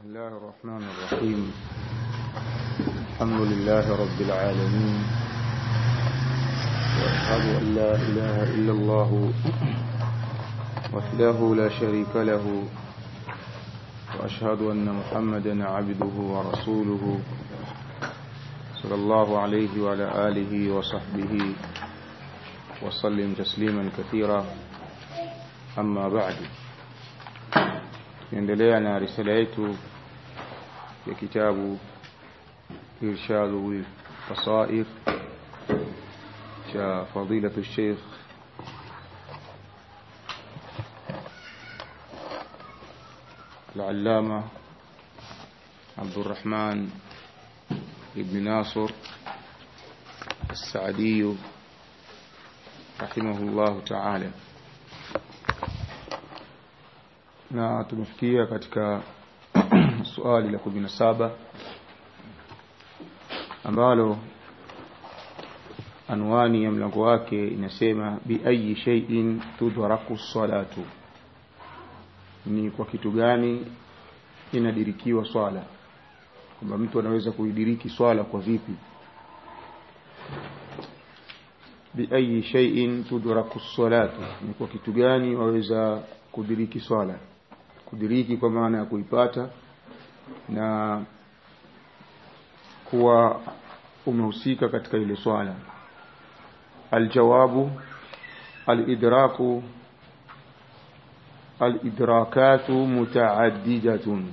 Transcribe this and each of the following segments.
بسم الله الرحمن الرحيم. الحمد لله رب العالمين. وأشهد أن لا إله إلا الله وحده لا شريك له. وأشهد أن محمدا عبده ورسوله صلى الله عليه وعلى آله وصحبه وسلم تسليما كثيرا. أما بعد. Tunaendelea na risala yetu كتاب إرشاد القصائر فضيلة الشيخ. العلامة عبد الرحمن ابن ناصر السعدي رحمه الله تعالى. na tumefikia katika swali la kumi na saba ambalo anwani ya mlango wake inasema bi ayi shay'in tudraku salatu ni kwa kitu gani inadirikiwa swala? Kwamba mtu anaweza kuidiriki swala kwa vipi? Bi ayi shay'in tudraku salatu ni kwa kitu gani waweza kudiriki swala? Kudiriki kwa maana ya kuipata na kuwa umehusika katika ile swala. Aljawabu alidraku alidrakatu mutaaddidatun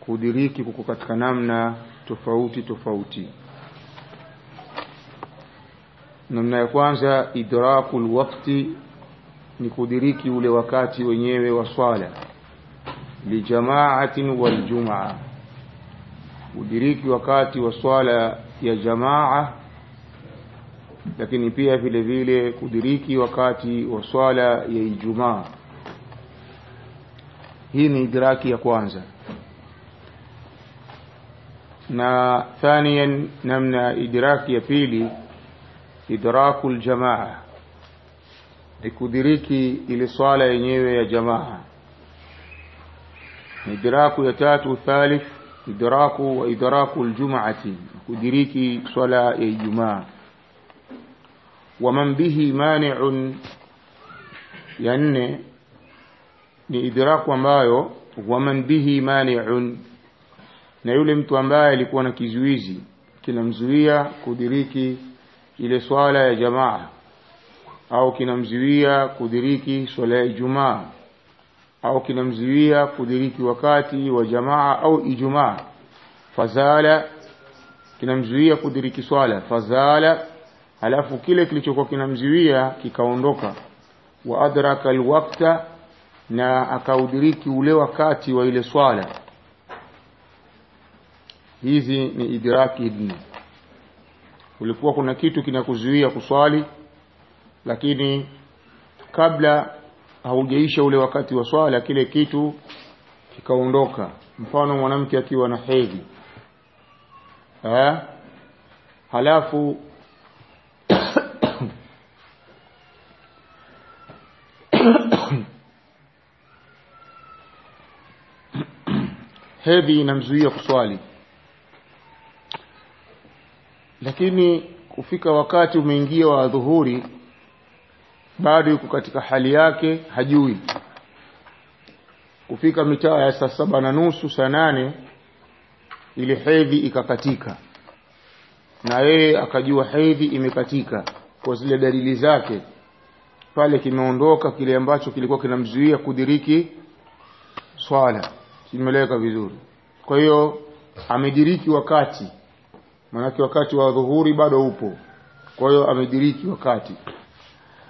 kudiriki kuko katika namna tofauti tofauti. Namna ya kwanza idraku lwakti ni kudiriki ule wakati wenyewe wa swala lijamaatin waljumaa kudiriki wakati wa swala ya jamaa lakini pia vile vile kudiriki wakati wa swala ya ijumaa. Hii ni idraki ya kwanza. Na thanian namna idraki ya pili idraku ljamaa ni kudiriki ile swala yenyewe ya jamaa idraku ya tatu thalith idraku wa idraku aljum'ati kudiriki swala ya ijumaa. Waman bihi mani'un ya nne ni idraku ambayo waman bihi mani'un na yule mtu ambaye alikuwa na kizuizi kinamzuia kudiriki ile swala ya jamaa au kinamzuia kudiriki swala ya Ijumaa au kinamzuia kudiriki wakati wa jamaa au Ijumaa. Fazala kinamzuia kudiriki swala. Fazala alafu kile kilichokuwa kinamzuia kikaondoka. Wa adraka alwaqta na akaudiriki ule wakati wa ile swala. Hizi ni idraki nne ulikuwa kuna kitu kinakuzuia kuswali lakini kabla haujaisha ule wakati wa swala kile kitu kikaondoka. Mfano mwanamke akiwa na hedhi eh halafu hedhi inamzuia kuswali. Lakini kufika wakati umeingia wa dhuhuri bado yuko katika hali yake hajui. Kufika mitaa ya saa saba na nusu saa nane ile hedhi ikakatika. Na yeye akajua hedhi imekatika kwa zile dalili zake. Pale kimeondoka kile ambacho kilikuwa kinamzuia kudiriki swala. Kimeleweka vizuri. Kwa hiyo amediriki wakati. Maanake wakati wa dhuhuri bado upo. Kwa hiyo amediriki wakati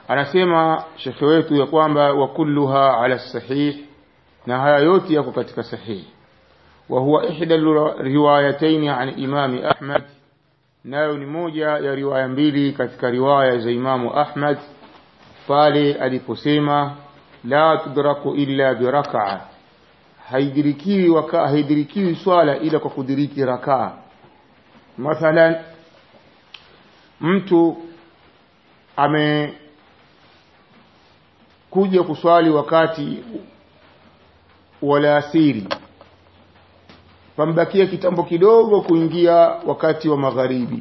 anasema shekhe wetu ya kwamba wa kulluha ala sahih na haya yote yako katika sahih. Wa huwa ihda riwayatayn an imam ahmad nayo ni moja ya riwaya mbili katika riwaya za imamu ahmad pale aliposema la tudraku illa biraka'a haidirikiwi haidirikiwi swala ila kwa kudiriki rakaa. Mathalan mtu ame kuja kuswali wakati wala asiri pambakia kitambo kidogo kuingia wakati wa magharibi.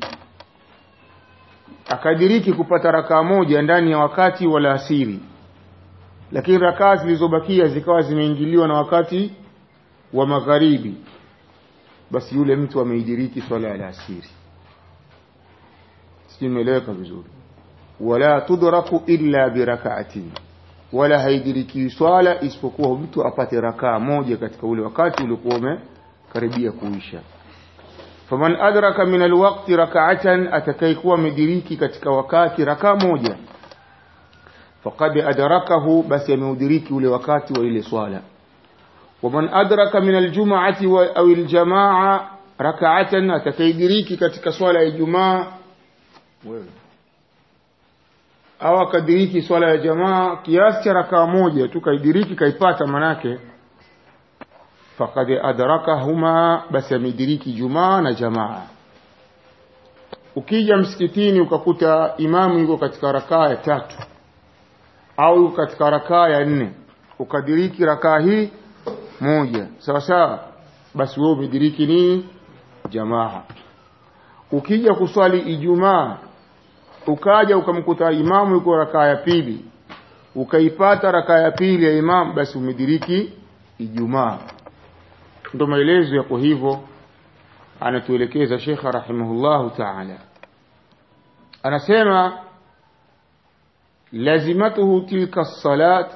Akadiriki kupata rakaa moja ndani ya wakati wa alasiri. Lakini rakaa zilizobakia zikawa zimeingiliwa na wakati wa magharibi. Basi yule mtu ameidiriki swala ya laasiri simeeleweka vizuri. Wala tudraku illa birakaatin wala haidirikiwi swala isipokuwa mtu apate rakaa moja katika ule wakati uliokuwa umekaribia kuisha. Faman adraka min alwaqti rak'atan atakayekuwa amediriki katika wakati rakaa moja faqad adrakahu basi ameudiriki ule wakati wa ile swala. Waman adraka min aljum'ati au aljamaa rak'atan atakaidiriki katika swala ya jumaa wewe au akadiriki swala ya jamaa kiasi cha rakaa moja tu kaidiriki kaipata manake faqad adrakahuma basi amediriki jumaa na jamaa. Ukija msikitini ukakuta imamu yuko katika rakaa ya tatu au yuko katika rakaa ya nne ukadiriki rakaa hii moja sawa sawa basi wewe umediriki nini? Jamaa. Ukija kuswali ijumaa ukaja ukamkuta imamu yuko rakaa ya pili ukaipata rakaa ya pili ya imamu basi umediriki ijumaa ndo maelezo yako hivyo anatuelekeza shekha rahimahullahu taala anasema lazimatuhu tilka salat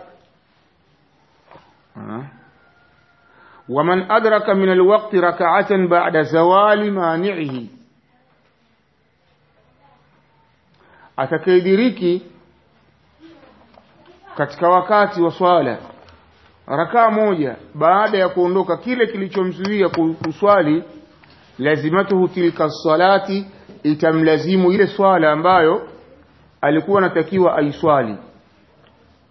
ومن أدرك من الوقت ركعة بعد زوال مانعه atakayediriki katika wakati wa swala. Rakaa moja baada ya kuondoka kile kilichomzuia kuswali lazimatuhu tilka salati itamlazimu ile swala ambayo alikuwa anatakiwa aiswali.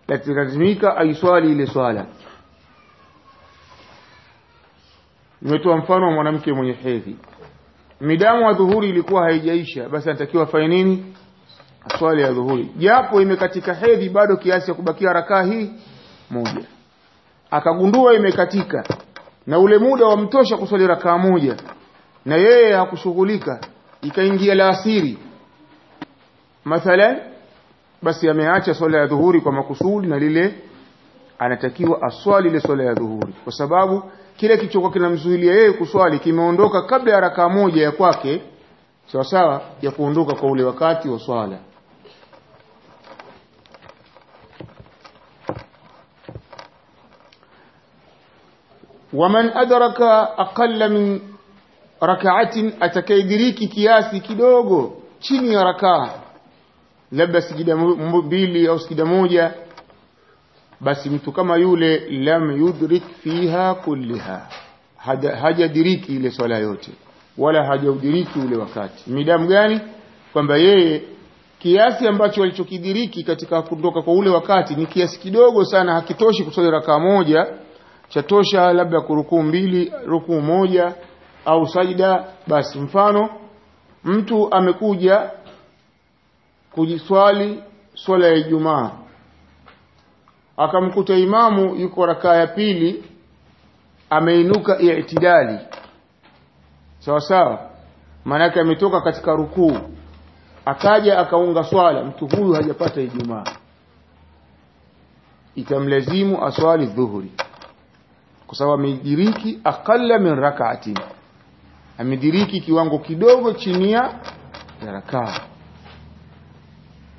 Lazimika aiswali ile swala. Nimetoa mfano wa mwanamke mwenye hedhi. Midamu wa dhuhuri ilikuwa haijaisha basi anatakiwa afanye nini swali ya dhuhuri. Japo imekatika hedhi bado kiasi cha kubakia rakaa hii moja. Akagundua imekatika na ule muda wamtosha kuswali rakaa moja na yeye hakushughulika ikaingia laasiri mathalan basi ameacha swala ya dhuhuri kwa makusudi na lile anatakiwa aswali ile swala ya dhuhuri. Kwa sababu kile kilichokuwa kinamzuilia yeye kuswali kimeondoka kabla ya rakaa moja ya kwake sawa sawa ya kuondoka kwa ule wakati wa swala waman adraka aqalla min rak'atin atakayediriki kiasi kidogo chini ya rakaa labda sijida mbili au sijida moja basi mtu kama yule lam yudrik fiha kulliha hajadiriki ile swala yote wala hajaudiriki ule wakati midamu gani kwamba yeye kiasi ambacho alichokidiriki katika kutoka kwa ule wakati ni kiasi kidogo sana hakitoshi kuswali rakaa moja chatosha labda kurukuu mbili rukuu moja au sajida basi mfano mtu amekuja kujiswali swala ya Ijumaa akamkuta imamu yuko rakaa ya pili ameinuka i'tidali. Sawa sawa maanake ametoka katika rukuu akaja akaunga swala mtu huyu hajapata Ijumaa. Itamlazimu aswali dhuhuri kwa sababu amediriki aqalla min rak'atin. Amediriki kiwango kidogo chini ya rakaa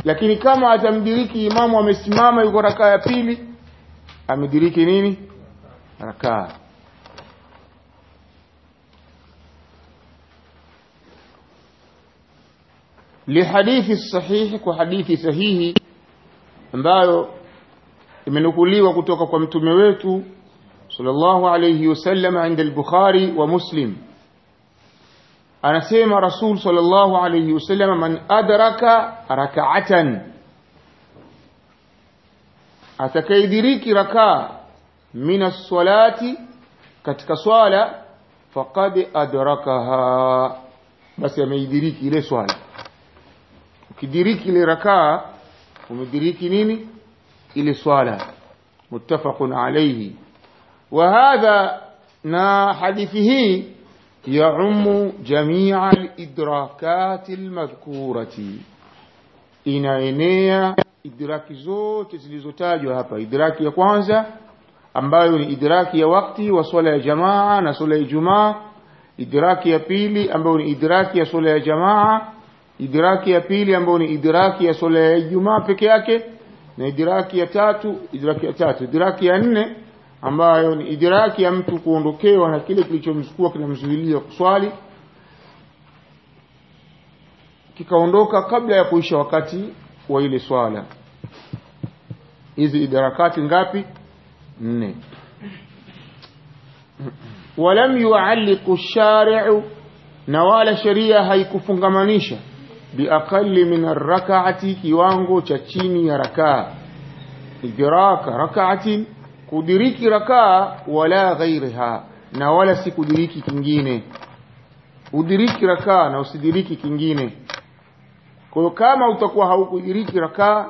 lakini kama atamdiriki imamu amesimama yuko rakaa ya pili amediriki nini? Rakaa lihadithi sahihi kwa hadithi sahihi ambayo imenukuliwa kutoka kwa mtume wetu صلى الله عليه وسلم عند البخاري ومسلم. أنا سيما رسول صلى الله عليه وسلم من أدرك ركعة. أتكيدريك ركاء من الصلاة كتك صالة فقد أدركها. بس يا ميدريك إلي صالة وكيدريك إلي ركاء ومدريك نيني إلي صالة متفق عليه. wa hadha na hadithi hii يعم جميع الإدراكات المذكورة inaenea idraki zote zilizotajwa hapa idraki ya kwanza ambayo ni idraki ya wakati wa swala ya jamaa na swala ya Ijumaa idraki ya pili ambayo ni idraki ya swala ya jamaa idraki ya pili ambayo ni idraki ya swala ya Ijumaa peke yake na idraki ya tatu idraki ya tatu idraki ya nne ambayo ni idraki ya mtu kuondokewa na kile kilichomchukua kinamzuilia kuswali kikaondoka kabla ya kuisha wakati wa ile swala. Hizi idrakati ngapi? Nne. Walam yualliqu shari'u na wala sheria haikufungamanisha biaqalli min arrak'ati kiwango cha chini ya rakaa. Idraka rak'atin kudiriki rakaa wala ghairiha na wala si kudiriki kingine udiriki rakaa na usidiriki kingine kwa kama utakuwa haukudiriki rakaa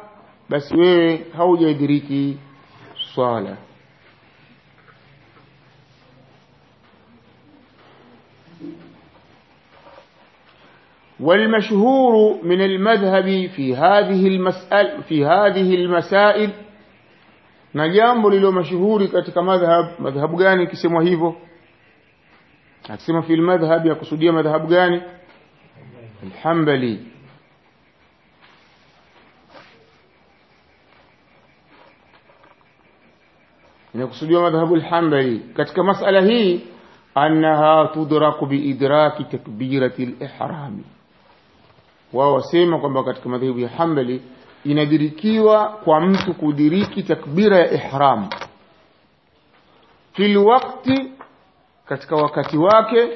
basi wewe haujaidiriki swala والمشهور من المذهب في هذه المسألة في هذه المسائل na jambo lilo mashuhuri katika madhhab madhhabu gani kisemwa hivyo? Akisema fil madhhab ya kusudia madhhabu gani? Alhambali inakusudiwa madhhabu al-Hanbali. Katika masala hii annaha tudraku biidraki takbirati alihrami. Wao wasema kwamba katika madhhabu ya Hanbali inadirikiwa kwa mtu kudiriki takbira ya ihram. Fil waqti katika wakati wake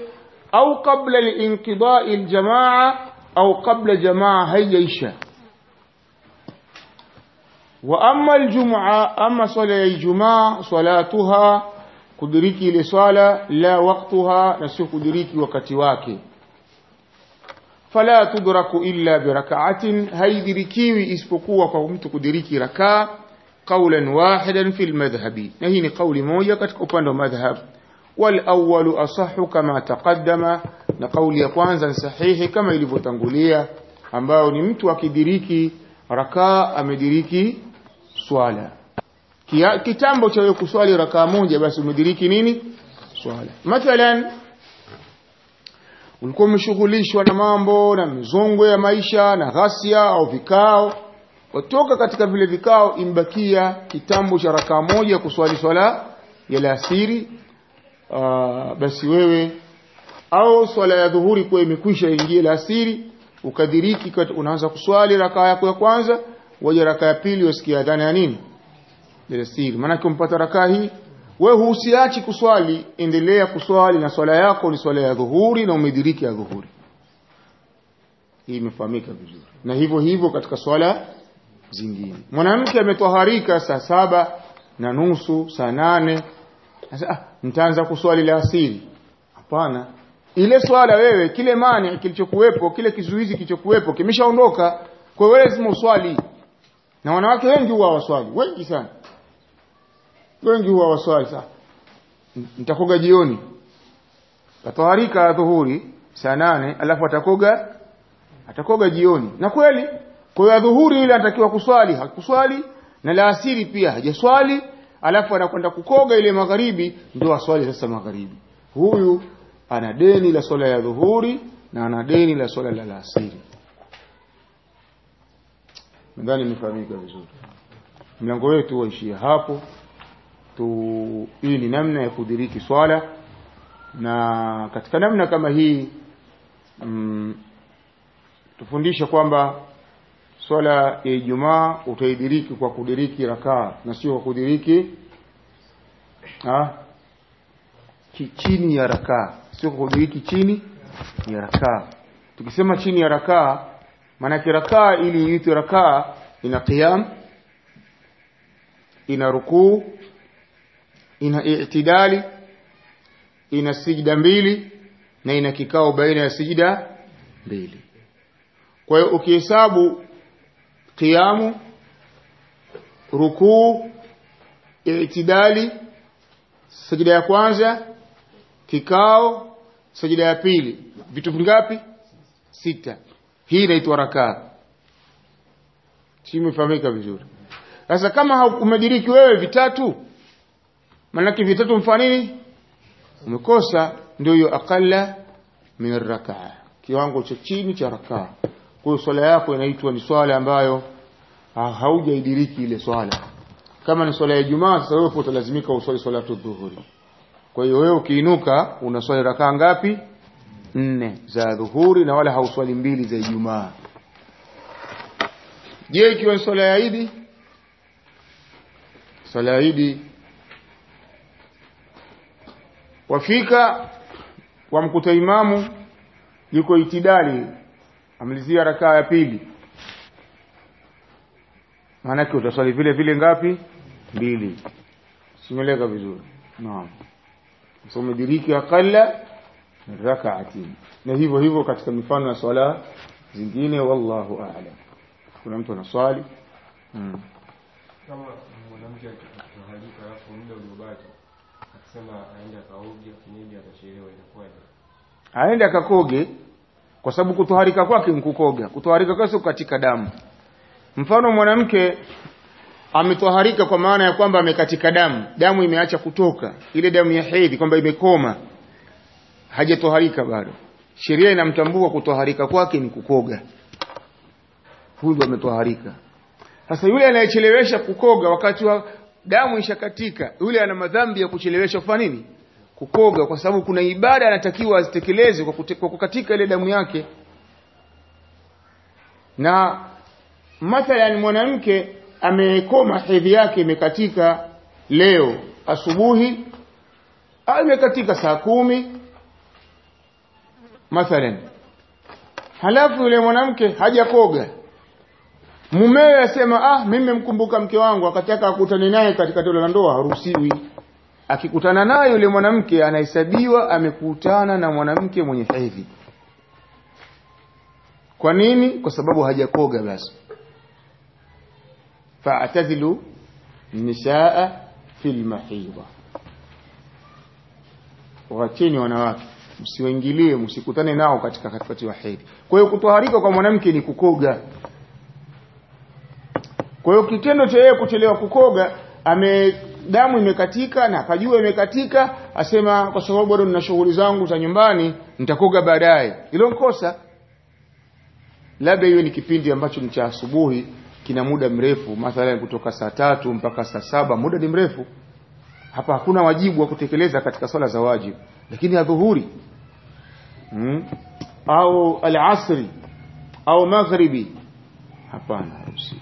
au kabla liinqidai aljamaa au kabla jamaa haijaisha. Wa amma aljum'a amma swala ya ijumaa salatuha kudiriki ile swala la waqtuha na sio kudiriki wakati wake fala tudraku illa birak'atin haidirikiwi isipokuwa kwa mtu kudiriki rakaa qawlan wahidan fi madhhabi. Na hii ni kauli moja katika upande wa madhhab. Wal awwalu asahhu kama taqaddama na kauli ya kwanza ni sahihi kama ilivyotangulia ambayo ni mtu akidiriki rakaa amediriki swala. Kitambo cha wewe kuswali rakaa moja basi umediriki nini? Swala. Mathalan ulikuwa umeshughulishwa na mambo na mizongo ya maisha na ghasia au vikao. Watoka katika vile vikao imbakia kitambo cha rakaa moja kuswali swala ya alasiri. Basi wewe au swala ya dhuhuri kuwa imekwisha ingia alasiri ukadiriki unaanza kuswali rakaa yako ya kwanza waje rakaa ya pili wasikia adhana ya nini? Alasiri. Maana umpata rakaa hii wewe husiachi kuswali endelea kuswali na swala yako ni swala ya dhuhuri na umediriki ya dhuhuri. Hii imefahamika vizuri. Na hivyo hivyo katika swala zingine. Mwanamke ametoharika saa saba na nusu saa nane. Sasa ah, kuswali la asili. Hapana. Ile swala wewe kile mani kilichokuwepo kile kizuizi kilichokuwepo kimeshaondoka. Kwa wewe lazima uswali. Na wanawake wengi huwa waswali wengi sana wengi huwa waswali sasa nitakoga jioni. Katoharika dhuhuri saa nane alafu atakoga atakoga jioni. Na kweli kwa hiyo dhuhuri ile anatakiwa kuswali hakuswali na laasiri pia hajaswali alafu anakwenda kukoga ile magharibi ndio aswali sasa magharibi. Huyu ana deni la swala ya dhuhuri na ana deni la swala la laasiri nadhani imefahamika vizuri. Mlango wetu waishia hapo tu hii ni namna ya kudiriki swala na katika namna kama hii mm, tufundishe kwamba swala ya Ijumaa utaidiriki kwa kudiriki rakaa na sio kwa kudiriki ha? chini ya rakaa sio kwa kudiriki chini ya rakaa tukisema chini ya rakaa maanake rakaa ili iitwe rakaa ina qiyam ina rukuu ina i'tidali ina sijda mbili na ina kikao baina ya sijda mbili. Kwa hiyo ukihesabu qiyamu rukuu i'tidali sijda ya kwanza kikao sajida ya pili. Vitu vingapi? Sita. Hii inaitwa rakaa. Si imefahamika vizuri. Sasa kama umediriki wewe vitatu maanake vitatu mfano nini? Umekosa ndio hiyo aqalla min rakaa kiwango cha chini cha rakaa kwa swala yako inaitwa ni swala ambayo haujaidiriki ile swala. Kama ni swala ya Ijumaa sasa wewe utalazimika uswali salatu dhuhuri. Kwa hiyo wewe ukiinuka unaswali rakaa ngapi? Nne za dhuhuri na wala hauswali mbili za Ijumaa. Je ikiwa ni swala ya Idi? Swala ya Idi wafika wamkuta imamu yuko itidali amlizia rakaa ya pili. Maanake utaswali vile vile ngapi? Mbili. Simeleka vizuri. Naam. So umediriki aqalla rakaatin na hivyo hivyo katika mifano ya swala zingine wallahu a'lam. Kuna mtu anaswali? Hmm. kama mwanamke akitohalika alafu muda uliobaki aende akakoge kwa sababu kutoharika kwake ni kukoga. Kutoharika kwake sio katika damu. Mfano mwanamke ametoharika kwa maana ya kwamba amekatika damu. Damu imeacha kutoka. Ile damu ya hedhi kwamba imekoma hajatoharika bado. Sheria inamtambua kutoharika kwake ni kukoga. Huyu ametoharika sasa yule anayechelewesha kukoga wakati wa damu ishakatika yule ana madhambi ya kuchelewesha kufanya nini? Kukoga kwa sababu kuna ibada anatakiwa azitekeleze kwa, kwa kukatika ile damu yake. Na mathalan mwanamke amekoma hedhi yake imekatika leo asubuhi au imekatika saa kumi. Mathalan halafu yule mwanamke hajakoga mumewe asema ah mimi mkumbuka mke wangu akataka akutane naye katika tendo la ndoa haruhusiwi. Akikutana naye yule mwanamke anahesabiwa amekutana na mwanamke mwenye hedhi kwa nini? Kwa sababu hajakoga basi. Fa'tazilu nisaa fil mahidha wacheni wanawake msiwaingilie msikutane nao katika katikati wa hedhi kwa hiyo kutoharika kwa mwanamke ni kukoga kwa hiyo kitendo cha yeye kuchelewa kukoga ame damu imekatika na akajua imekatika asema kwa sababu bado nina shughuli zangu za nyumbani nitakoga baadaye. Hilo nkosa labda hiyo ni kipindi ambacho ni cha asubuhi kina muda mrefu mathalan kutoka saa tatu mpaka saa saba muda ni mrefu. Hapa hakuna wajibu wa kutekeleza katika swala za wajibu lakini adhuhuri hmm? au alasri au maghribi hapana haruhusiwi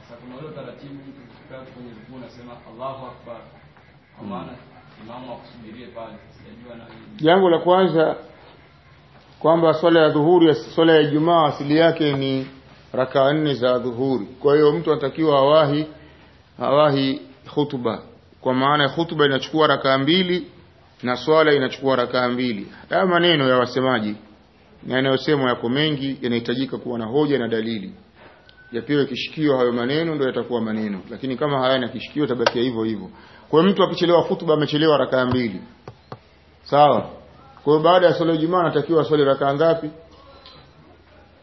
Sasa kuna ule utaratibu mtu kwenye rukuu unasema Allahu Akbar, kwa maana imamu akusubirie pale. Sijajua na jambo la kwanza kwamba swala ya dhuhuri swala ya Ijumaa asili yake ni rakaa nne za dhuhuri. Kwa hiyo mtu anatakiwa awahi awahi hutuba kwa maana khutba inachukua rakaa mbili na swala inachukua rakaa mbili. Haya maneno ya wasemaji na yanayosemwa yako mengi yanahitajika kuwa na hoja na dalili yapewe kishikio hayo maneno ndio yatakuwa maneno. Lakini kama hayana kishikio tabakia hivyo hivyo. Kwa mtu akichelewa hutuba amechelewa rakaa mbili. Sawa? Kwa baada ya swala ya Ijumaa anatakiwa swali rakaa ngapi?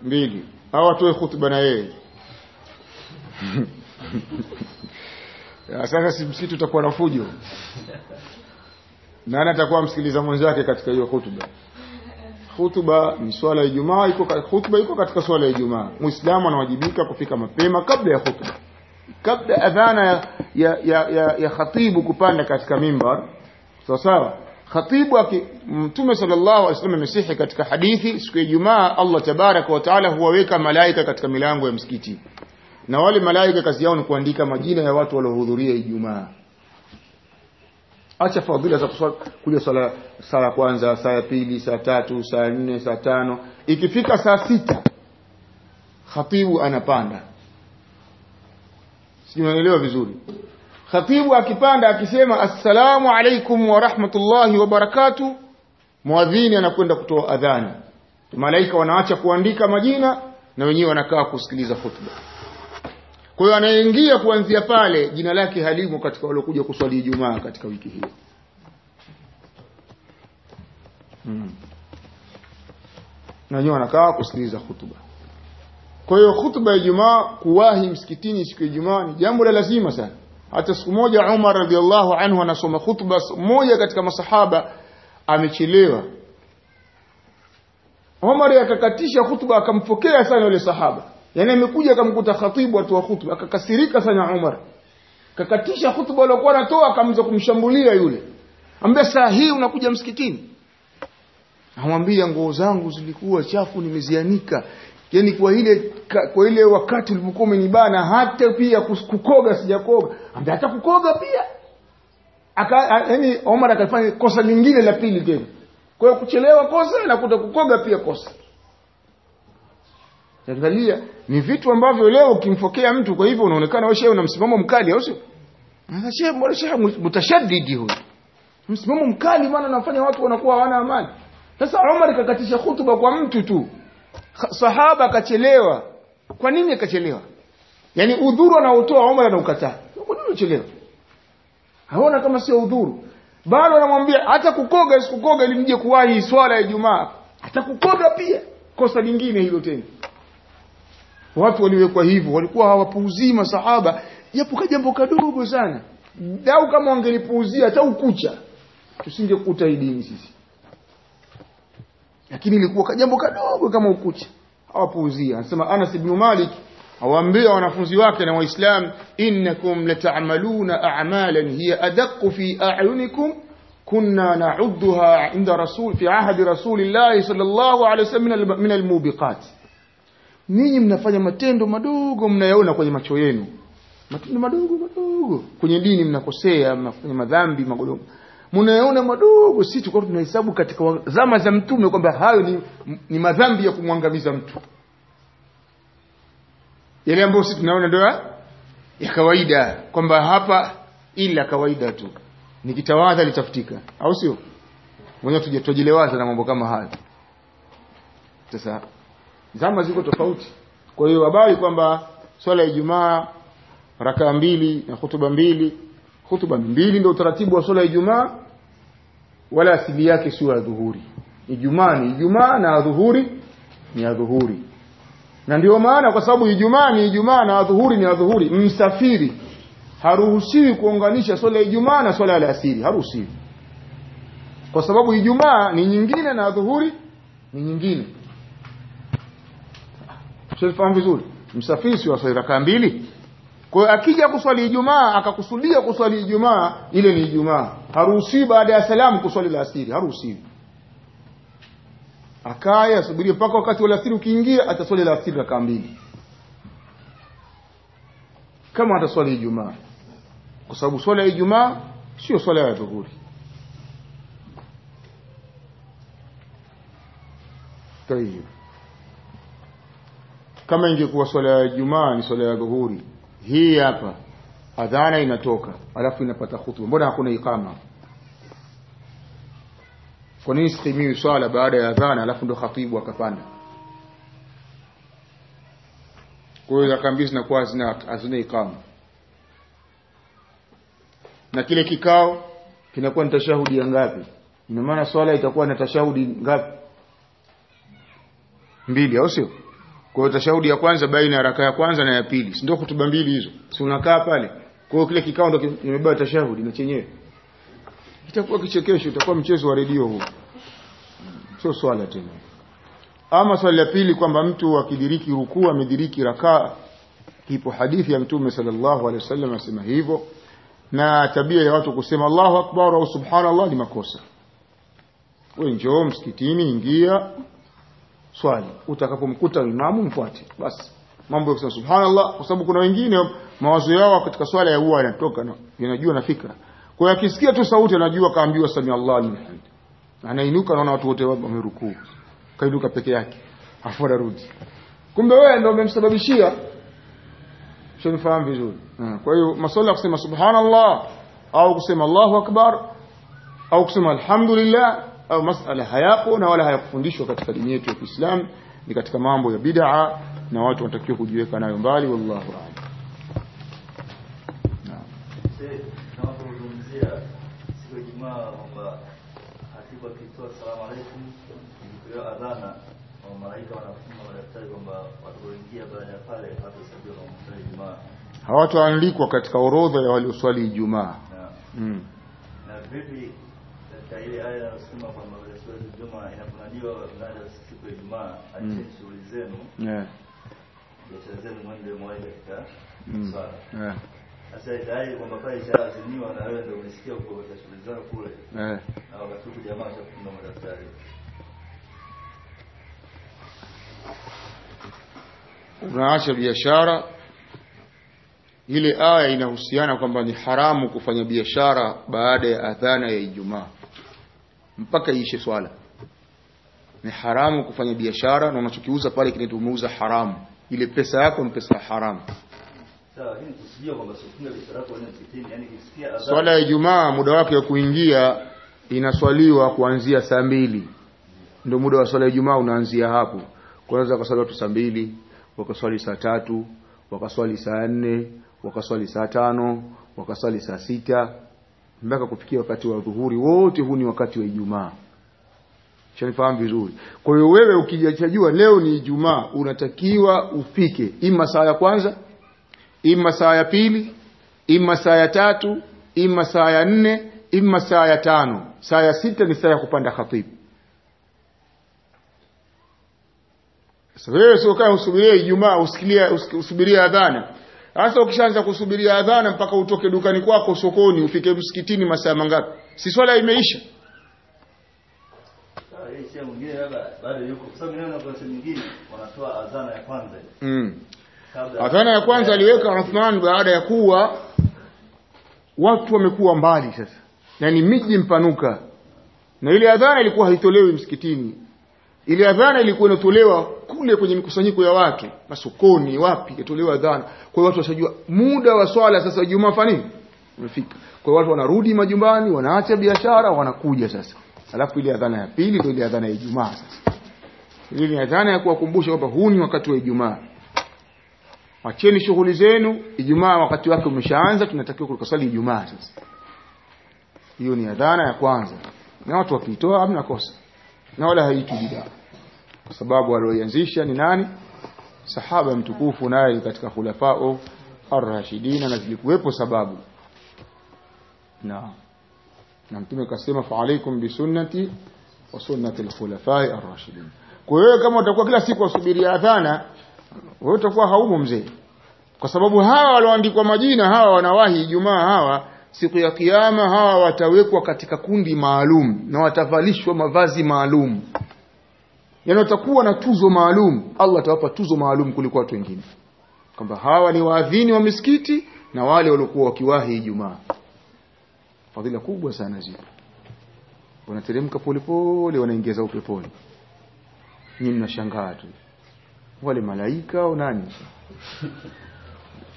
Mbili. Au atoe hutuba na yeye. Sasa si msitu utakuwa na fujo. Nani atakuwa msikiliza mwenzake katika hiyo hutuba hutuba ni swala ya Ijumaa iko khutba iko katika swala ya Ijumaa. Muislamu anawajibika kufika mapema kabla ya khutba kabla adhana ya, ya, ya, ya, ya khatibu kupanda katika mimbar. Sawa sawa. Khatibu aki- mtume sallallahu alaihi wasallam amesihi katika hadithi siku ya Ijumaa Allah tabaraka wa taala huwaweka malaika katika milango ya msikiti. Na wale malaika kazi yao ni kuandika majina ya watu waliohudhuria Ijumaa acha fadhila za kuswali. Kuja sala sala ya kwanza saa ya pili saa tatu saa nne saa tano. Ikifika saa sita khatibu anapanda. Si unaelewa vizuri. Khatibu akipanda akisema assalamu alaikum wa rahmatullahi wa barakatuh muadhini anakwenda kutoa adhani. Malaika wanaacha kuandika majina na wenyewe wanakaa kusikiliza khutba kwa hiyo anayeingia kuanzia pale jina lake halimo katika waliokuja kuswali Ijumaa katika wiki hiyo hmm. na wenyewe wanakaa kusikiliza hutuba kwa hiyo hutuba ya Ijumaa kuwahi msikitini siku ya Ijumaa ni jambo la lazima sana. Hata siku moja Umar radhiallahu anhu anasoma hutuba moja katika masahaba amechelewa. Umar akakatisha hutuba akampokea sana yule sahaba yani amekuja akamkuta khatibu atoa khutba akakasirika sana Umar. Kakatisha khutba aliyokuwa anatoa akaanza kumshambulia yule. Ambia saa hii unakuja msikitini? Amwambia nguo zangu zilikuwa chafu nimezianika. Yani kwa ile kwa ile wakati ulipokuwa umenibana hata pia kukoga sijakoga. Ambia hata kukoga pia. Aka yani Omar akafanya kosa lingine la pili tena. Kwa hiyo kuchelewa kosa na kuta kukoga pia kosa angalia ni vitu ambavyo leo ukimfokea mtu kwa hivyo unaonekana wewe shehe una msimamo mkali au sio? Sasa shehe mbona shehe mutashaddidi huyu? Msimamo mkali maana anafanya watu wanakuwa hawana amani. Sasa Omar kakatisha hutuba kwa mtu tu. Sahaba akachelewa. Kwa nini akachelewa? Yaani udhuru anaotoa Omar anaukataa. Kwa nini uchelewa? haona kama sio udhuru. Bado anamwambia hata kukoga sikukoga ili mje kuwahi swala ya Ijumaa. Hata kukoga pia. Kosa lingine hilo tena watu waliwekwa hivyo walikuwa hawapuuzii masahaba japo kajambo kadogo sana. Dau kama wangelipuuzia hata ukucha tusingekuta hii dini sisi. Lakini ilikuwa kajambo kadogo kama ukucha. Hawapuuzia anasema Anas ibn Malik awaambia wanafunzi wake na waislam innakum lata'maluna a'malan hiya adaqqu fi a'yunikum kunna na'udduha 'inda rasul fi 'ahdi rasulillahi sallallahu alayhi wasallam min al-mubiqat ninyi mnafanya matendo madogo mnayaona kwenye macho yenu. Matendo madogo madogo. Kwenye dini mnakosea mnafanya madhambi magodogo mnayaona madogo. Sisi tulikuwa tunahesabu katika zama za mtume kwamba hayo ni, ni madhambi ya kumwangamiza mtu. Yale ambayo sisi tunaona ndio ya kawaida. Kwamba hapa ila kawaida tu. Nikitawadha litafutika au sio? Mwenyewe tujilewaza na mambo kama hayo. Sasa zama ziko tofauti. Kwa hiyo habari kwamba swala ya Ijumaa rakaa mbili na hutuba mbili hutuba mbili ndio utaratibu wa swala ya Ijumaa wala asili yake sio ya dhuhuri. Ijumaa ni Ijumaa na adhuhuri ni adhuhuri dhuhuri. Na ndio maana kwa sababu Ijumaa ni Ijumaa na adhuhuri ni adhuhuri msafiri haruhusiwi kuunganisha swala ya Ijumaa na swala ya asiri haruhusiwi. Kwa sababu Ijumaa ni nyingine na adhuhuri ni nyingine Tunafahamu vizuri msafiri si waswali rakaa mbili. Kwa hiyo akija kuswali Ijumaa akakusudia kuswali Ijumaa ile ni Ijumaa. Haruhusiwi baada ya salamu kuswali la asiri haruhusiwi. Akaye asubirie mpaka wakati wa asiri ukiingia ataswali la asiri rakaa mbili. Kama ataswali Ijumaa. Kwa sababu swala ya Ijumaa sio swala ya dhuhuri. Tayeb kama ingekuwa swala ya jumaa ni swala ya dhuhuri hii hapa adhana inatoka alafu inapata khutba, mbona hakuna ikama kwa nini sikimiwi swala baada ya adhana alafu ndo khatibu akapanda? Kwa hiyo mbili zinakuwa hazina hazina ikama na kile kikao kinakuwa ni tashahudi ya ngapi? Ina maana swala itakuwa na tashahudi ngapi? Mbili au sio kwa hiyo tashahudi ya kwanza baina ya raka ya kwanza na ya pili. Si ndio hutuba mbili hizo? Si unakaa pale. Kwa hiyo kile kikao ndio kimebeba tashahudi na chenyewe. Itakuwa kichekesho itakuwa mchezo wa redio huu. Sio swala tena. Ama swali la pili kwamba mtu akidiriki rukuu amediriki rakaa. Ipo hadithi ya mtume sallallahu alaihi wasallam asema hivyo. Na tabia ya watu kusema Allahu akbar au subhanallah ni makosa. Wewe njoo msikitini ingia swali utakapomkuta imamu mfuate. Basi mambo ya subhanallah kwa sababu kuna wengine mawazo yao katika swala ya huwa yanatoka na yanajua na fikra. Kwa hiyo akisikia tu sauti anajua kaambiwa sami Allah liman anainuka naona watu wote wamerukuu. Kainuka peke yake. Afu anarudi. Kumbe wewe ndio umemsababishia. Shonifahamu vizuri. Kwa hiyo masuala ya kusema subhanallah au kusema Allahu akbar au kusema alhamdulillah au masala hayapo na wala hayakufundishwa katika dini yetu ya Kiislamu ni katika mambo ya bid'a na watu wanatakiwa kujiweka nayo mbali wallahu a'lam. Hawataandikwa katika orodha ya walioswali Ijumaa. Na mm. aya kwamba siku ya Ijumaa inafunadiwa mnada siku ya Ijumaa acheni shughuli zenu. Biashara zenu mwende mwai katika Mm. swala. Sasa tayari kwamba pale ishaazimiwa na wewe ndio uko katika shughuli zako kule. Na wakati jamaa madaftari. unaacha biashara. Ile aya inahusiana kwamba ni haramu kufanya biashara baada ya adhana ya Ijumaa mpaka iishe swala. Ni haramu kufanya biashara na unachokiuza pale kinaitwa umeuza haramu. Ile pesa yako ni pesa haramu. Swala ya Ijumaa muda wake wa kuingia inaswaliwa kuanzia saa mbili. Ndio muda wa swala ya jumaa unaanzia hapo. Kwanza wakaswali watu saa mbili wakaswali saa tatu wakaswali saa nne wakaswali saa tano wakaswali saa sita mpaka kufikia wakati wa dhuhuri wote huu ni wakati wa Ijumaa Shanifahamu vizuri. Kwa hiyo wewe ukijachajua leo ni Ijumaa unatakiwa ufike ima saa ya kwanza, ima saa ya pili, ima saa ya tatu, ima saa ya nne, ima saa ya tano. Saa ya sita ni saa ya kupanda khatibu. Sasa wewe sio kama usubirie Ijumaa usikilia usik- usubirie adhana. Sasa ukishaanza kusubiria adhana mpaka utoke dukani kwako sokoni ufike msikitini masaa mangapi? Si swala imeisha. wanatoa adhana ya kwanza Mm. Adhana ya kwanza aliweka Uthman baada ya kuwa watu wamekuwa mbali sasa. na ni miji mpanuka. Na ile adhana ilikuwa haitolewi msikitini. Ile adhana ilikuwa inatolewa kule kwenye mikusanyiko ya watu, masokoni, wapi, itolewa adhana. Kwa watu washajua muda wa swala sasa Ijumaa fani umefika. Kwa watu wanarudi majumbani, wanaacha biashara, wanakuja sasa. Alafu ile adhana ya pili ndio ile adhana ya Ijumaa sasa. Ile ni adhana ya kuwakumbusha kwamba huu ni wakati wa Ijumaa. Acheni shughuli zenu, Ijumaa wakati wake umeshaanza, tunatakiwa kusali Ijumaa sasa. Hiyo ni adhana ya kwanza. Na watu wakiitoa hamna kosa. Na wala haitwi bid'a. Kwa sababu alioianzisha ni nani? Sahaba mtukufu naye katika khulafao ar-rashidina na zilikuwepo sababu. Na na mtume kasema fa alaikum bi sunnati wa sunnati al-khulafai ar-rashidin. Kwa hiyo kama utakuwa kila siku wasubiria adhana wewe utakuwa haumo mzee kwa sababu hawa walioandikwa majina hawa wanawahi Ijumaa hawa siku ya kiyama hawa watawekwa katika kundi maalum na watavalishwa mavazi maalum yani watakuwa na tuzo maalum. Allah atawapa tuzo maalum kuliko watu wengine. Kwamba hawa ni waadhini wa misikiti na wale waliokuwa wakiwahi Ijumaa. Fadhila kubwa sana zipo wanateremka polepole wanaingiza upeponi. Nyinyi mnashangaa tu. Wale malaika au nani?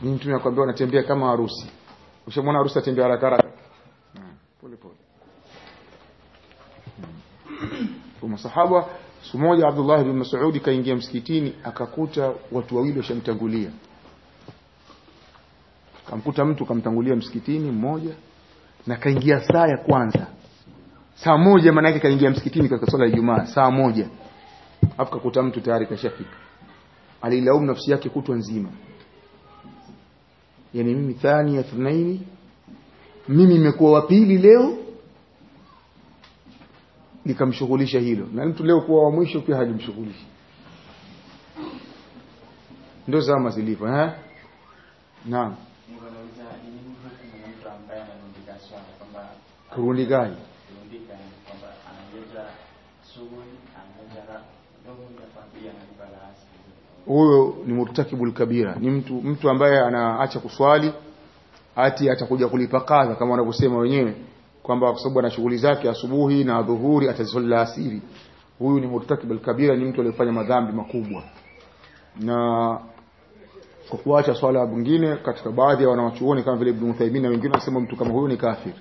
Mimi tunakwambia akwambia wanatembea kama harusi. Ushamwona harusi atembea haraka haraka. Hmm, pole. Pole kwa masahaba siku moja Abdullah bin Mas'ud kaingia msikitini akakuta watu wawili washamtangulia. Kamkuta mtu kamtangulia msikitini mmoja na kaingia saa ya kwanza. Saa moja maana yake kaingia msikitini katika swala ya Ijumaa saa moja. Afu kakuta mtu tayari kashafika. Alilaumu nafsi yake kutwa nzima. Yani mimi thani ya thnaini mimi nimekuwa wa pili leo likamshughulisha hilo. Na mtu leo kuwa wa mwisho pia halimshughulishi. Ndio zama zilivyo eh? Naam. Mungu anauliza ni nini hukumu ya mtu ambaye anarundika swala kwamba kurundi gani? Kurundika yani kwamba anaongeza subuhi anaongeza ra- ndogo ya familia analipa la asili huyo ni murtakibul kabira. Ni mtu mtu ambaye anaacha kuswali ati atakuja kulipa kadha kama wanavyosema wenyewe kwamba kwa sababu ana shughuli zake asubuhi na dhuhuri atazisali asiri huyu ni murtakib alkabira ni mtu aliyefanya madhambi makubwa. Na kwa kuacha swala mwingine katika baadhi ya wanawachuoni kama vile Ibn Uthaymeen na wengine wanasema mtu kama huyu ni kafir.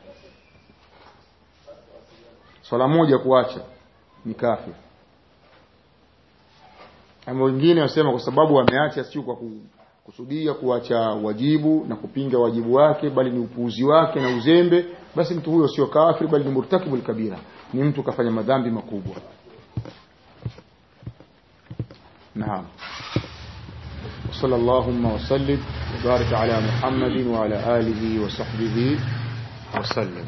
Swala moja kuacha ni kafir. Ama wengine wasema kwa sababu ameacha sio kwa kusudia kuacha wajibu na kupinga wajibu wake bali ni upuuzi wake na uzembe basi mtu huyo sio kafir bali ni murtakibul kabira ni mtu kafanya madhambi makubwa naam وصلى اللهم وسلم وبارك على محمد وعلى آله وصحبه وسلم